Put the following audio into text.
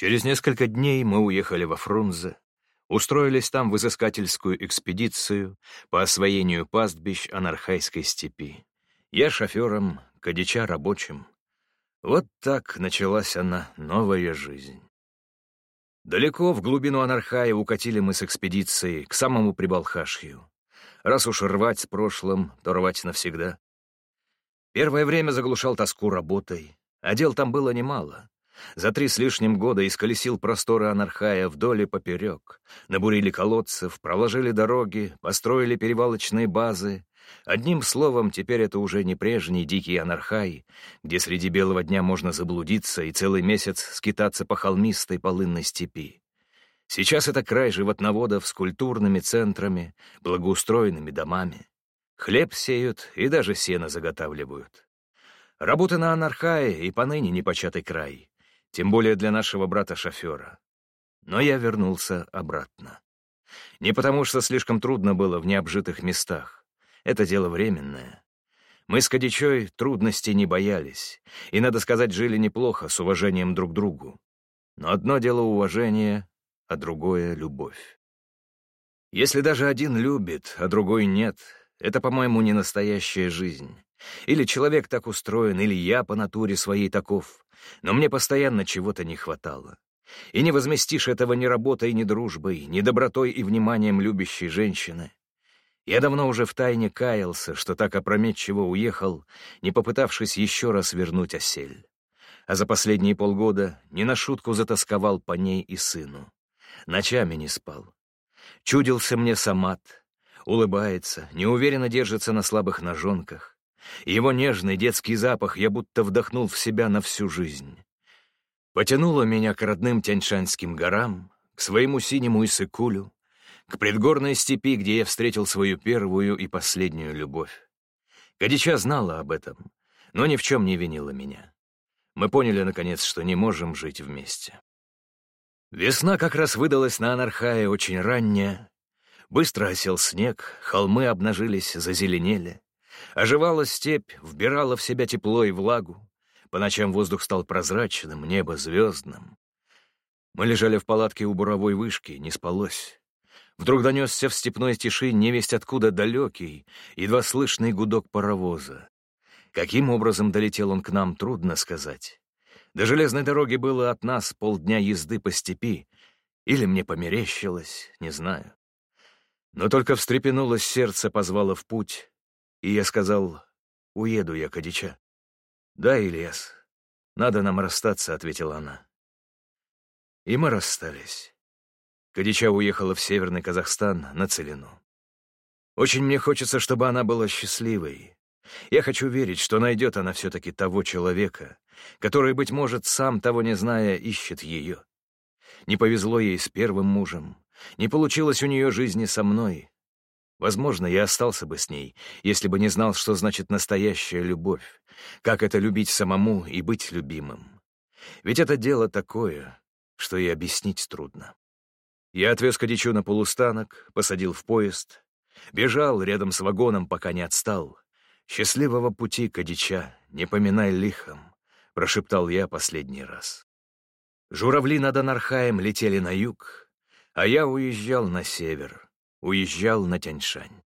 Через несколько дней мы уехали во Фрунзе, устроились там в изыскательскую экспедицию по освоению пастбищ Анархайской степи. Я шофером, Кадича рабочим. Вот так началась она, новая жизнь. Далеко в глубину Анархая укатили мы с экспедицией к самому Прибалхашью. Раз уж рвать с прошлым, то рвать навсегда. Первое время заглушал тоску работой, а дел там было немало. За три с лишним года исколесил просторы Анархая вдоль и поперек, набурили колодцев, проложили дороги, построили перевалочные базы. Одним словом, теперь это уже не прежний дикий Анархай, где среди белого дня можно заблудиться и целый месяц скитаться по холмистой полынной степи. Сейчас это край животноводов с культурными центрами, благоустроенными домами. Хлеб сеют и даже сено заготавливают. Работа на Анархае и поныне непочатый край, тем более для нашего брата-шофера. Но я вернулся обратно. Не потому, что слишком трудно было в необжитых местах. Это дело временное. Мы с Кадичой трудностей не боялись, и, надо сказать, жили неплохо, с уважением друг к другу. Но одно дело уважение, а другое — любовь. Если даже один любит, а другой нет, это, по-моему, не настоящая жизнь. Или человек так устроен, или я по натуре своей таков. Но мне постоянно чего-то не хватало. И не возместишь этого ни работой, ни дружбой, ни добротой и вниманием любящей женщины. Я давно уже втайне каялся, что так опрометчиво уехал, не попытавшись еще раз вернуть осель. А за последние полгода не на шутку затасковал по ней и сыну. Ночами не спал. Чудился мне Самат. Улыбается, неуверенно держится на слабых ножонках. Его нежный детский запах я будто вдохнул в себя на всю жизнь. Потянуло меня к родным Тяньшанским горам, к своему синему Исыкулю, к предгорной степи, где я встретил свою первую и последнюю любовь. Кадича знала об этом, но ни в чем не винила меня. Мы поняли, наконец, что не можем жить вместе. Весна как раз выдалась на Анархае очень ранняя. Быстро осел снег, холмы обнажились, зазеленели. Оживала степь, вбирала в себя тепло и влагу. По ночам воздух стал прозрачным, небо звездным. Мы лежали в палатке у буровой вышки, не спалось. Вдруг донесся в степной тиши невесть откуда далекий, едва слышный гудок паровоза. Каким образом долетел он к нам, трудно сказать. До железной дороги было от нас полдня езды по степи. Или мне померещилось, не знаю. Но только встрепенулось сердце, позвало в путь, и я сказал, уеду я, Кадича. «Да, Ильяс, надо нам расстаться», — ответила она. И мы расстались. Кадича уехала в Северный Казахстан на Целину. Очень мне хочется, чтобы она была счастливой. Я хочу верить, что найдет она все-таки того человека, который, быть может, сам того не зная, ищет ее. Не повезло ей с первым мужем, не получилось у нее жизни со мной. Возможно, я остался бы с ней, если бы не знал, что значит настоящая любовь, как это любить самому и быть любимым. Ведь это дело такое, что и объяснить трудно. Я отвез Кадичу на полустанок, посадил в поезд, бежал рядом с вагоном, пока не отстал. «Счастливого пути, Кадича, не поминай лихом», — прошептал я последний раз. Журавли над Анархаем летели на юг, а я уезжал на север, уезжал на Тяньшань.